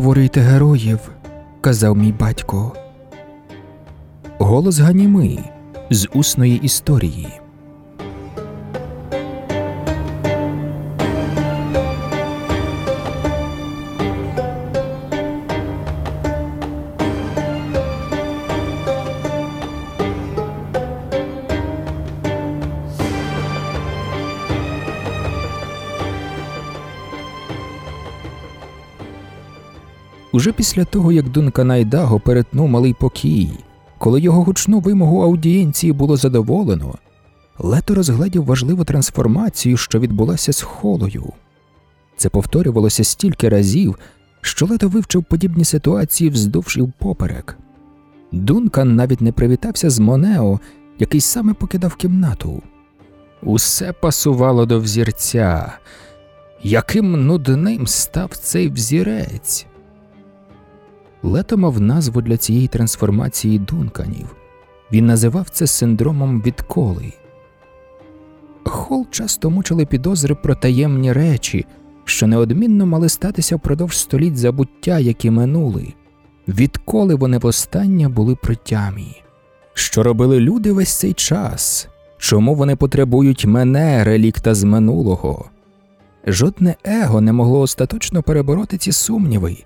створюєте героїв, казав мій батько. Голос Ганіми з усної історії. Уже після того, як Дункан Айдаго перетнув малий покій, коли його гучну вимогу аудієнції було задоволено, Лето розгледів важливу трансформацію, що відбулася з холою. Це повторювалося стільки разів, що Лето вивчив подібні ситуації вздовж і впоперек. Дункан навіть не привітався з Монео, який саме покидав кімнату. Усе пасувало до взірця. Яким нудним став цей взірець. Лето мав назву для цієї трансформації дунканів. Він називав це синдромом відколи. Хол часто мучили підозри про таємні речі, що неодмінно мали статися впродовж століть забуття, які минули, відколи вони востаннє були при тямі. Що робили люди весь цей час? Чому вони потребують мене, релікта з минулого? Жодне его не могло остаточно перебороти ці сумніви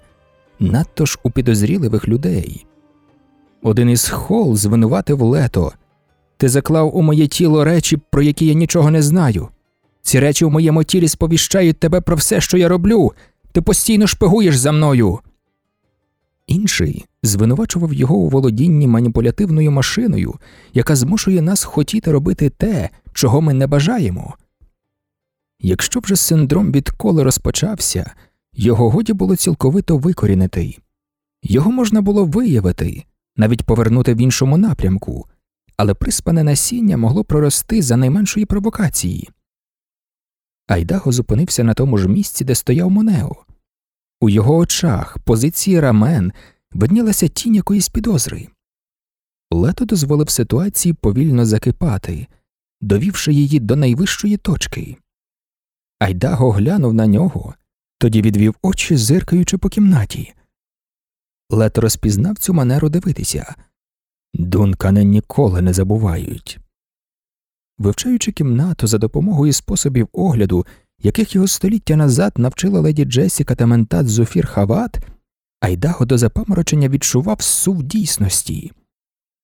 надто ж у підозріливих людей. Один із хол звинуватив лето Ти заклав у моє тіло речі, про які я нічого не знаю. Ці речі в моєму тілі сповіщають тебе про все, що я роблю, ти постійно шпигуєш за мною. Інший звинувачував його у володінні маніпулятивною машиною, яка змушує нас хотіти робити те, чого ми не бажаємо. Якщо вже синдром відколи розпочався, його годі було цілковито викорінити, його можна було виявити, навіть повернути в іншому напрямку, але приспане насіння могло прорости за найменшої провокації. Айдаго зупинився на тому ж місці, де стояв Монео. У його очах, позиції рамен, виднілася тінь якоїсь підозри. Лето дозволив ситуації повільно закипати, довівши її до найвищої точки. Айдаго глянув на нього, тоді відвів очі, зиркаючи по кімнаті. Лето розпізнав цю манеру дивитися. Дункани ніколи не забувають. Вивчаючи кімнату за допомогою способів огляду, яких його століття назад навчила леді Джесіка та ментат Зофір Хават, Айдаго до запаморочення відчував сув дійсності.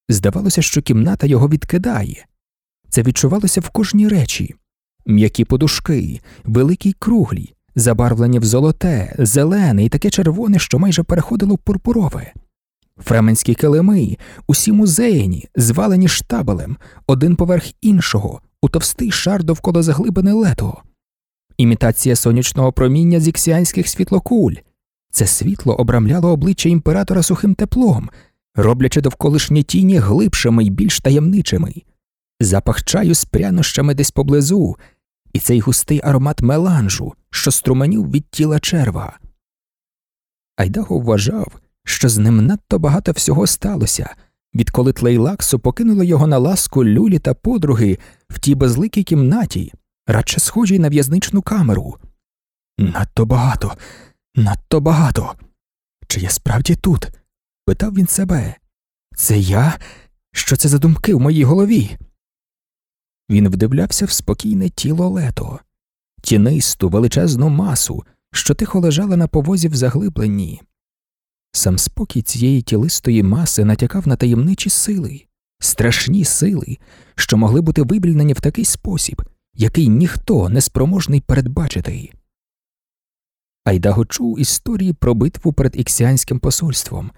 Здавалося, що кімната його відкидає. Це відчувалося в кожній речі м'які подушки, великі й круглі, забарвлені в золоте, зелене і таке червоне, що майже переходило в пурпурове. Фременські килими, усі музейні, звалені штабелем, один поверх іншого, у товстий шар довкола заглибини лето, імітація сонячного проміння з іксіанських світлокуль. Це світло обрамляло обличчя імператора сухим теплом, роблячи довколишні тіні глибшими й більш таємничими, запах чаю з прянощами десь поблизу, і цей густий аромат меланжу, що струменів від тіла черва. Айдаго вважав, що з ним надто багато всього сталося, відколи Тлейлаксу покинуло його на ласку люлі та подруги в тій безликій кімнаті, радше схожій на в'язничну камеру. Надто багато, надто багато. Чи я справді тут? питав він себе. Це я? Що це за думки в моїй голові? Він вдивлявся в спокійне тіло лето, тінисту величезну масу, що тихо лежала на повозі в заглибленні. Сам спокій цієї тілистої маси натякав на таємничі сили, страшні сили, що могли бути вивільнені в такий спосіб, який ніхто не спроможний передбачити. Айдаго чув історії про битву перед іксіанським посольством,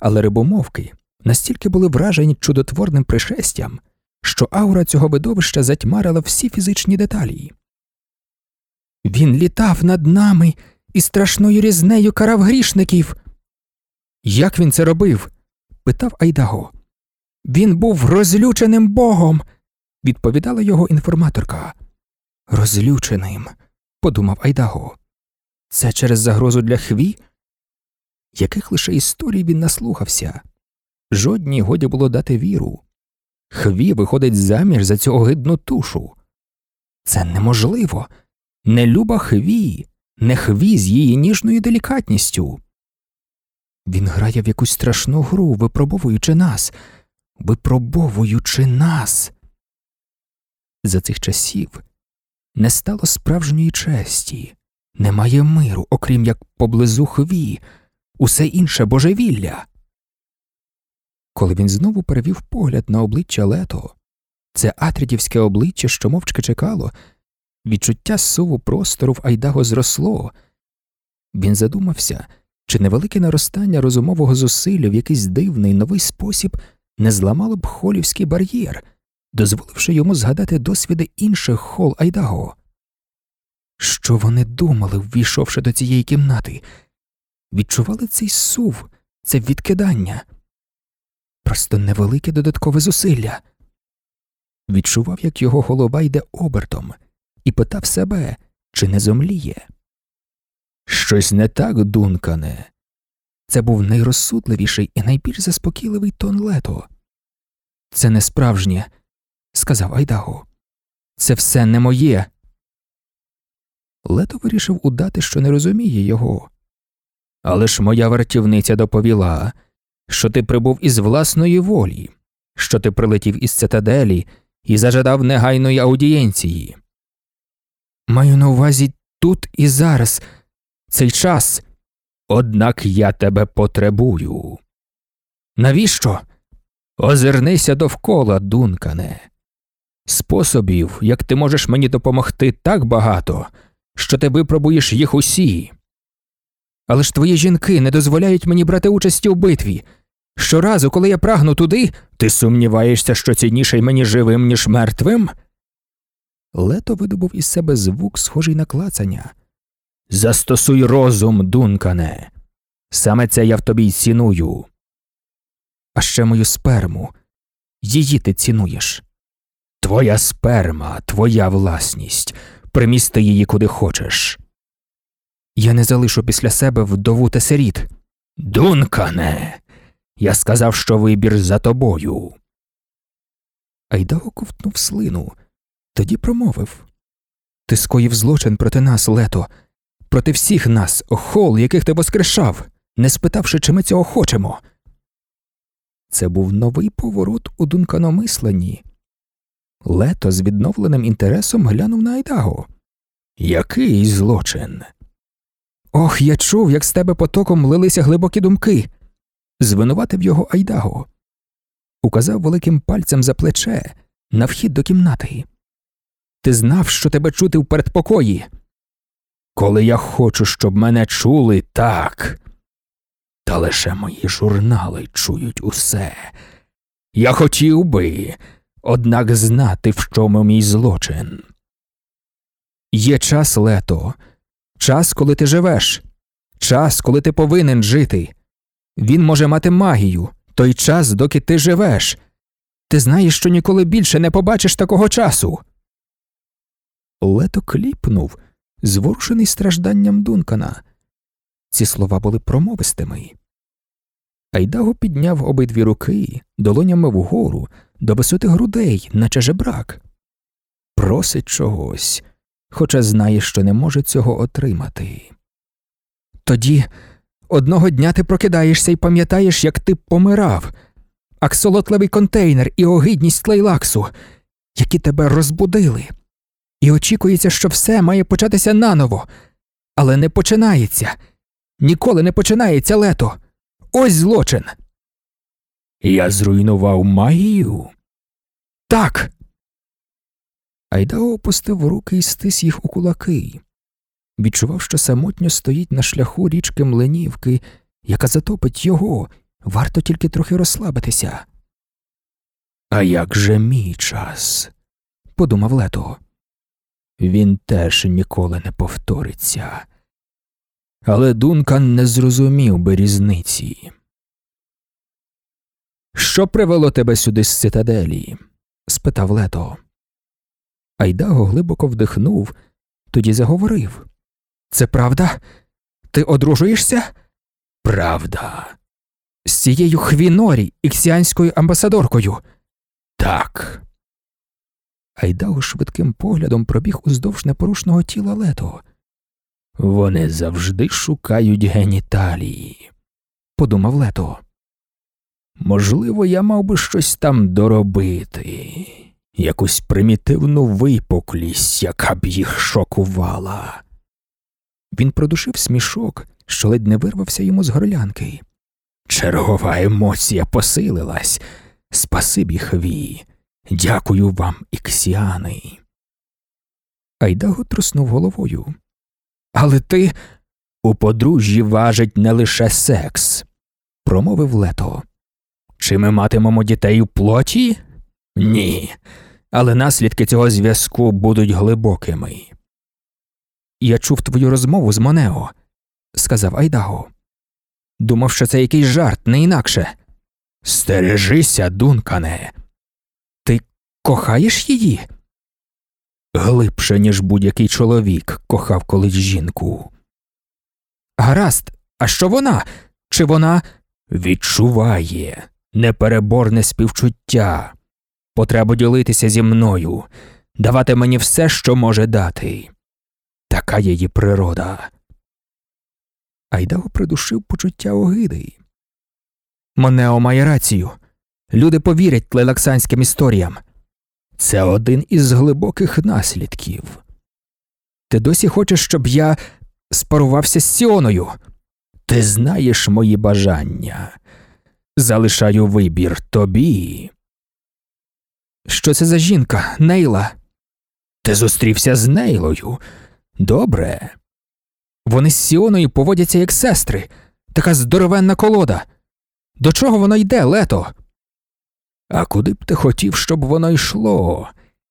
але рибомовки настільки були вражені чудотворним пришестям, що аура цього видовища затьмарила всі фізичні деталі. Він літав над нами і страшною різнею карав грішників. Як він це робив? питав Айдаго. Він був розлюченим богом, відповідала його інформаторка. Розлюченим, подумав Айдаго. Це через загрозу для хві? Яких лише історій він наслухався? Жодній годі було дати віру. Хві виходить заміж за цю огидну тушу. Це неможливо. Не люба хві, не хві з її ніжною делікатністю. Він грає в якусь страшну гру, випробовуючи нас, випробовуючи нас. За цих часів не стало справжньої честі, немає миру, окрім як поблизу хві, усе інше божевілля. Коли він знову перевів погляд на обличчя лето, це атрідівське обличчя, що мовчки чекало, відчуття суву простору в Айдаго зросло. Він задумався, чи невелике наростання розумового зусилля в якийсь дивний новий спосіб не зламало б холівський бар'єр, дозволивши йому згадати досвіди інших хол Айдаго. Що вони думали, ввійшовши до цієї кімнати? Відчували цей сув, це відкидання, просто невелике додаткове зусилля. Відчував, як його голова йде обертом, і питав себе, чи не зомліє. Щось не так, дункане. Це був найрозсудливіший і найбільш заспокійливий тон лето. Це не справжнє, сказав Айдаго. Це все не моє. Лето вирішив удати, що не розуміє його. Але ж моя вартівниця доповіла, що ти прибув із власної волі, що ти прилетів із цитаделі і зажадав негайної аудієнції. Маю на увазі тут і зараз, цей час. Однак я тебе потребую. Навіщо? Озирнися довкола, дункане. Способів, як ти можеш мені допомогти, так багато, що ти випробуєш їх усі. Але ж твої жінки не дозволяють мені брати участі у битві. Щоразу, коли я прагну туди, ти сумніваєшся, що цінніший мені живим, ніж мертвим? Лето видобув із себе звук, схожий на клацання. Застосуй розум, дункане. Саме це я в тобі й ціную. А ще мою сперму. Її ти цінуєш. Твоя сперма, твоя власність. Примісти її куди хочеш. Я не залишу після себе вдову та сиріт. Дункане. Я сказав, що вибір за тобою. Айдаго ковтнув слину, тоді промовив Ти скоїв злочин проти нас, лето, проти всіх нас, хол, яких ти воскрешав, не спитавши, чи ми цього хочемо. Це був новий поворот у дунканомисленні. Лето з відновленим інтересом глянув на Айдаго. Який злочин? Ох, я чув, як з тебе потоком лилися глибокі думки. Звинуватив його Айдаго. Указав великим пальцем за плече на вхід до кімнати. Ти знав, що тебе чути в передпокої. Коли я хочу, щоб мене чули, так. Та лише мої журнали чують усе. Я хотів би, однак знати, в чому мій злочин. Є час лето, час, коли ти живеш, час, коли ти повинен жити. Він може мати магію, той час, доки ти живеш. Ти знаєш, що ніколи більше не побачиш такого часу. Лето кліпнув, зворушений стражданням Дункана. Ці слова були промовистими. Айдаго підняв обидві руки долонями вгору до висоти грудей, наче жебрак. Просить чогось, хоча знає, що не може цього отримати. Тоді одного дня ти прокидаєшся і пам'ятаєш, як ти помирав, аксолотливий контейнер і огидність тлейлаксу, які тебе розбудили, і очікується, що все має початися наново, але не починається. Ніколи не починається лето. Ось злочин. Я зруйнував магію. Так. Айдао опустив руки і стис їх у кулаки. Відчував, що самотньо стоїть на шляху річки Мленівки, яка затопить його, варто тільки трохи розслабитися. А як же мій час? подумав лето. Він теж ніколи не повториться. Але Дункан не зрозумів би різниці. Що привело тебе сюди з цитаделі? спитав лето. Айдаго глибоко вдихнув, тоді заговорив. Це правда? Ти одружуєшся? Правда. З цією хвінорі, іксіанською амбасадоркою. Так. Айдаго швидким поглядом пробіг уздовж непорушного тіла лето. Вони завжди шукають геніталії. подумав Лето. Можливо, я мав би щось там доробити, якусь примітивну випуклість, яка б їх шокувала. Він продушив смішок, що ледь не вирвався йому з горлянки. Чергова емоція посилилась. Спасибі, хві. Дякую вам, іксіани. Айдаго труснув головою. Але ти у подружжі важить не лише секс, промовив лето. Чи ми матимемо дітей у плоті? Ні. Але наслідки цього зв'язку будуть глибокими. Я чув твою розмову з Монео, сказав Айдаго. Думав, що це якийсь жарт, не інакше. Стережися, дункане. Кохаєш її? Глибше, ніж будь-який чоловік кохав колись жінку. Гаразд, а що вона? Чи вона відчуває непереборне співчуття, потребу ділитися зі мною, давати мені все, що може дати. Така її природа. Айдаго придушив почуття огиди. Монео має рацію. Люди повірять тлелаксанським історіям. Це один із глибоких наслідків. Ти досі хочеш, щоб я спарувався з Сіоною? Ти знаєш мої бажання. Залишаю вибір тобі. Що це за жінка, Нейла? Ти зустрівся з Нейлою. Добре. Вони з Сіоною поводяться як сестри, така здоровенна колода. До чого воно йде, лето? А куди б ти хотів, щоб воно йшло,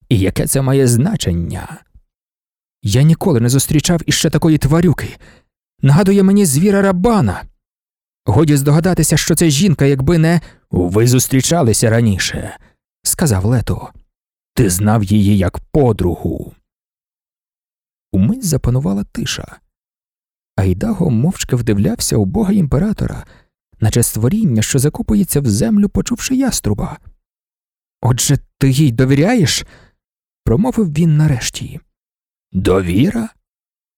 і яке це має значення? Я ніколи не зустрічав іще такої тварюки. Нагадує мені звіра рабана. Годі здогадатися, що це жінка, якби не ви зустрічалися раніше, сказав Лето. Ти знав її як подругу. Умить запанувала тиша. Айдаго мовчки вдивлявся у бога імператора, наче створіння, що закопується в землю, почувши яструба. Отже, ти їй довіряєш? промовив він нарешті. Довіра?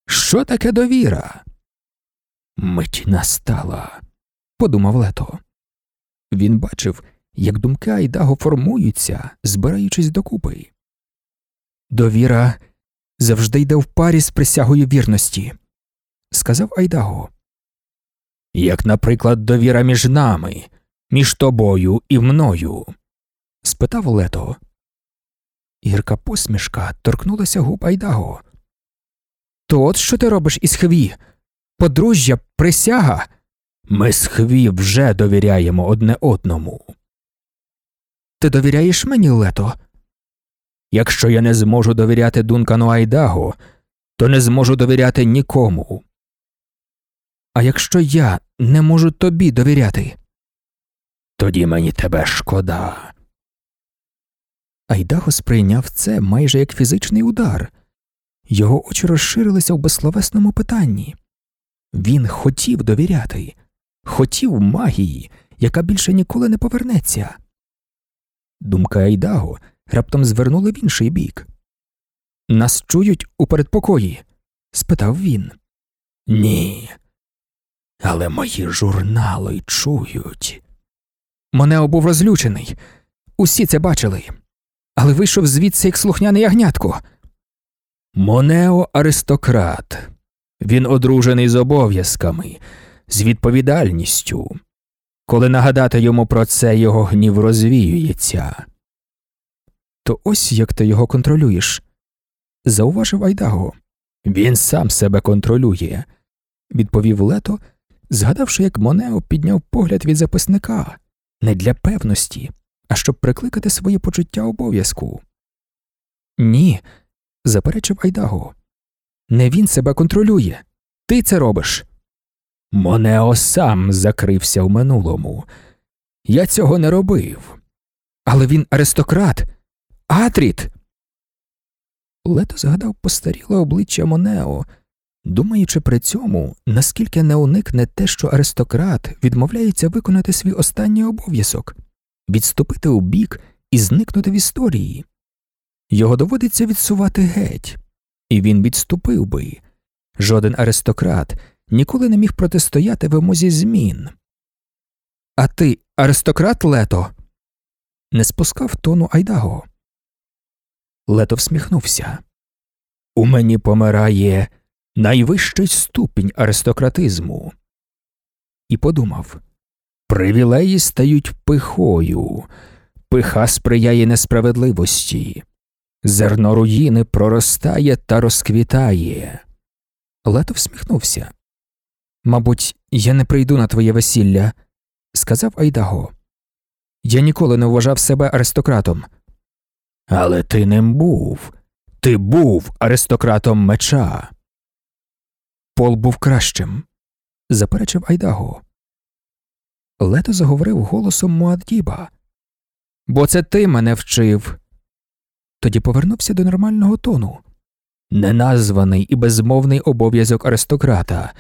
Що таке довіра? Мить настала, подумав Лето. Він бачив, як думки Айдаго формуються, збираючись докупи. Довіра завжди йде в парі з присягою вірності, сказав Айдаго. Як, наприклад, довіра між нами, між тобою і мною? спитав Лето. Гірка посмішка торкнулася губ Айдаго. То от що ти робиш із хві? Подружжя, присяга? Ми з хві вже довіряємо одне одному. Ти довіряєш мені, Лето? Якщо я не зможу довіряти Дункану Айдаго, то не зможу довіряти нікому. А якщо я не можу тобі довіряти, тоді мені тебе шкода. Айдаго сприйняв це майже як фізичний удар. Його очі розширилися в безсловесному питанні. Він хотів довіряти, хотів магії, яка більше ніколи не повернеться. Думка Айдаго раптом звернули в інший бік. Нас чують у передпокої? спитав він. Ні. Але мої журнали чують. Монео був розлючений. Усі це бачили, але вийшов звідси як слухняне ягнятко. Монео аристократ. Він одружений з обов'язками, з відповідальністю. Коли нагадати йому про це, його гнів розвіюється. То ось як ти його контролюєш. Зауважив Айдаго. Він сам себе контролює, відповів Лето, згадавши, як Монео підняв погляд від записника не для певності, а щоб прикликати своє почуття обов'язку. Ні, заперечив Айдаго. Не він себе контролює. Ти це робиш. Монео сам закрився в минулому. Я цього не робив. Але він аристократ. Атріт. Лето згадав постаріле обличчя Монео, думаючи при цьому, наскільки не уникне те, що аристократ відмовляється виконати свій останній обов'язок відступити у бік і зникнути в історії. Його доводиться відсувати геть, і він відступив би. Жоден аристократ ніколи не міг протистояти вимозі змін. А ти аристократ лето? Не спускав тону Айдаго. Лето всміхнувся. У мені помирає найвищий ступінь аристократизму. І подумав привілеї стають пихою, пиха сприяє несправедливості, зерно руїни проростає та розквітає. Лето всміхнувся. Мабуть, я не прийду на твоє весілля, сказав Айдаго. Я ніколи не вважав себе аристократом. Але ти ним був. Ти був аристократом меча. Пол був кращим, заперечив Айдаго. Лето заговорив голосом Муаддіба. Бо це ти мене вчив. Тоді повернувся до нормального тону. Неназваний і безмовний обов'язок аристократа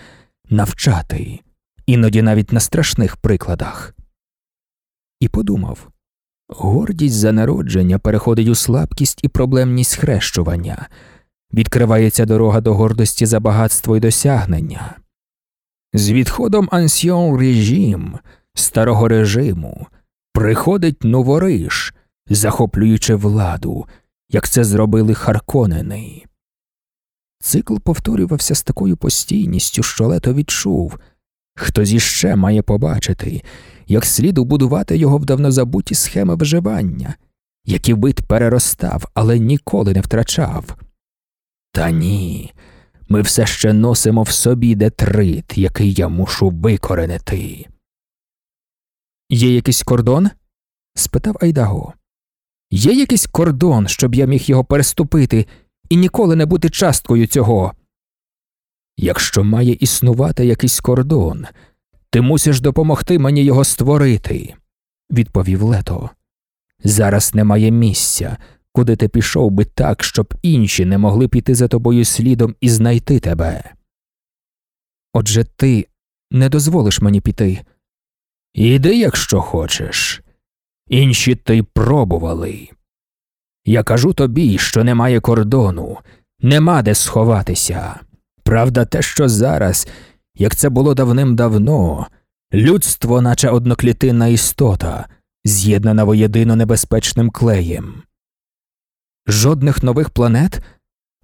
навчати, іноді навіть на страшних прикладах. І подумав гордість за народження переходить у слабкість і проблемність хрещування, відкривається дорога до гордості за багатство і досягнення. З відходом ансьон режим, старого режиму, приходить новориш, захоплюючи владу, як це зробили Харконени. Цикл повторювався з такою постійністю, що лето відчув хтось іще має побачити, як слід убудувати його в давно забуті схеми виживання, які вид переростав, але ніколи не втрачав. Та ні, ми все ще носимо в собі детрит, який я мушу викоренити. Є якийсь кордон? спитав Айдаго. Є якийсь кордон, щоб я міг його переступити і ніколи не бути часткою цього. Якщо має існувати якийсь кордон, ти мусиш допомогти мені його створити, відповів лето. Зараз немає місця, куди ти пішов би так, щоб інші не могли піти за тобою слідом і знайти тебе. Отже ти не дозволиш мені піти. Іди, якщо хочеш. Інші ти пробували. Я кажу тобі, що немає кордону, нема де сховатися. Правда, те, що зараз, як це було давним-давно, людство, наче одноклітинна істота, з'єднана воєдино небезпечним клеєм. Жодних нових планет,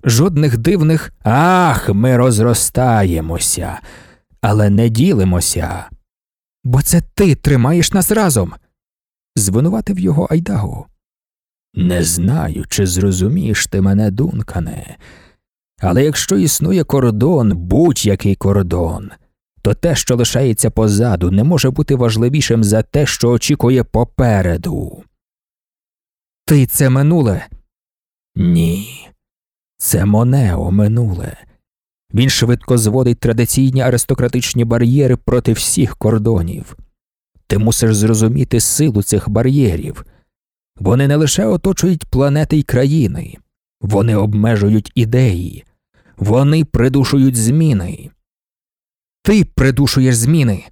жодних дивних ах, ми розростаємося, але не ділимося. Бо це ти тримаєш нас разом. звинуватив його Айдаго. Не знаю, чи зрозумієш ти мене, Дункане, але якщо існує кордон, будь-який кордон, то те, що лишається позаду, не може бути важливішим за те, що очікує попереду. Ти це минуле? Ні. Це Монео минуле. Він швидко зводить традиційні аристократичні бар'єри проти всіх кордонів. Ти мусиш зрозуміти силу цих бар'єрів. Вони не лише оточують планети й країни, вони обмежують ідеї, вони придушують зміни. Ти придушуєш зміни.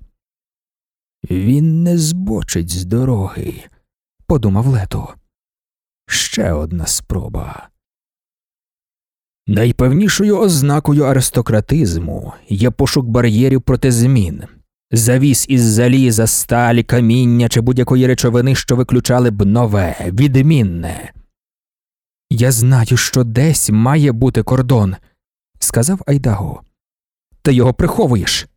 Він не збочить з дороги, подумав лето. Ще одна спроба. Найпевнішою ознакою аристократизму є пошук бар'єрів проти змін, завіс із заліза, сталі, каміння чи будь-якої речовини, що виключали б нове, відмінне. Я знаю, що десь має бути кордон, сказав Айдаго. Ти його приховуєш.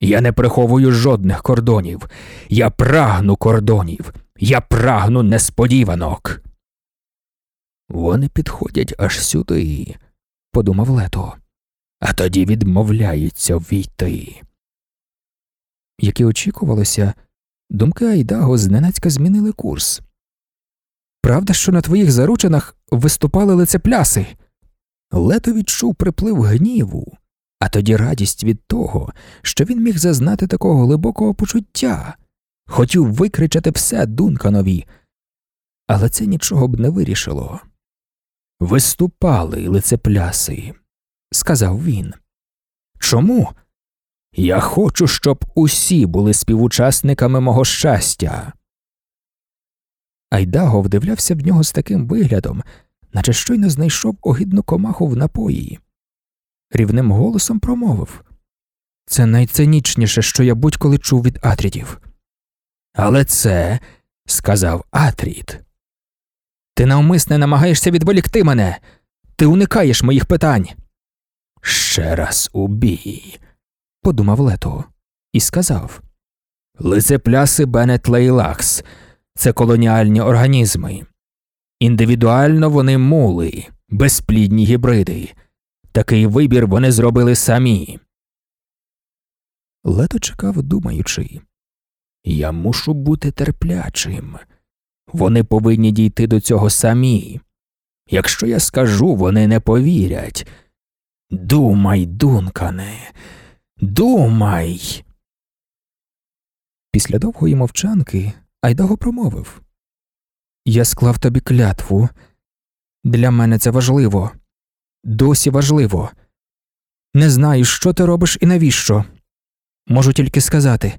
Я не приховую жодних кордонів. Я прагну кордонів. Я прагну несподіванок. Вони підходять аж сюди, подумав лето, а тоді відмовляються ввійти. Як і очікувалося, думки Айдаго зненацька змінили курс. Правда, що на твоїх заручинах виступали лицепляси? Лето відчув приплив гніву, а тоді радість від того, що він міг зазнати такого глибокого почуття, хотів викричати все Дунканові, але це нічого б не вирішило. Виступали лицепляси, сказав він. Чому? Я хочу, щоб усі були співучасниками мого щастя. Айдаго вдивлявся в нього з таким виглядом, наче щойно знайшов огидну комаху в напої. Рівним голосом промовив Це найцинічніше, що я будь-коли чув від атрідів. Але це, сказав Атрід. Ти навмисне намагаєшся відволікти мене. Ти уникаєш моїх питань. Ще раз у бій, подумав Лето і сказав. Лицепляси Бене Тлейлакс це колоніальні організми. Індивідуально вони мули, безплідні гібриди. Такий вибір вони зробили самі. Лето чекав, думаючи. Я мушу бути терплячим. Вони повинні дійти до цього самі. Якщо я скажу, вони не повірять. Думай, Дункане, думай. Після довгої мовчанки Айдаго промовив Я склав тобі клятву. Для мене це важливо. Досі важливо. Не знаю, що ти робиш і навіщо. Можу тільки сказати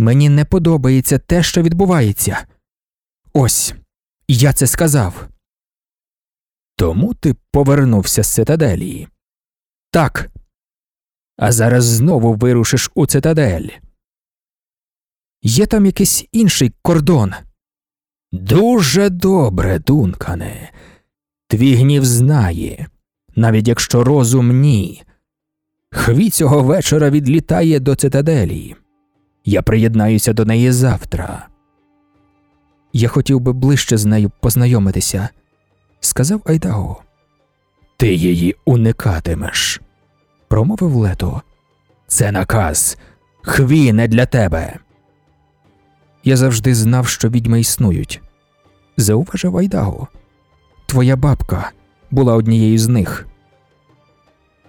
мені не подобається те, що відбувається. Ось я це сказав. Тому ти повернувся з цитаделії. Так. А зараз знову вирушиш у цитадель. Є там якийсь інший кордон. Дуже добре, Дункане. Твій гнів знає, навіть якщо розум ні. Хві цього вечора відлітає до цитаделі. Я приєднаюся до неї завтра. Я хотів би ближче з нею познайомитися, сказав Айдаго. Ти її уникатимеш, промовив Лето. Це наказ. Хві не для тебе. Я завжди знав, що відьми існують. Зауважив Айдаго. Твоя бабка була однією з них.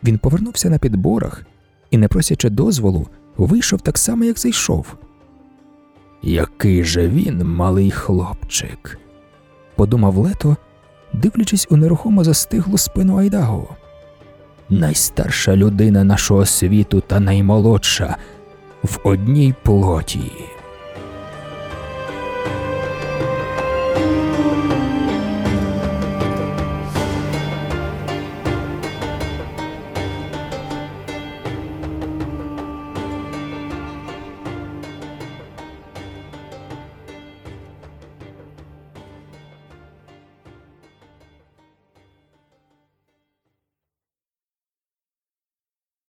Він повернувся на підборах і, не просячи дозволу, вийшов так само, як зайшов. Який же він, малий хлопчик, подумав Лето, дивлячись у нерухомо застиглу спину Айдаго. Найстарша людина нашого світу та наймолодша в одній плоті.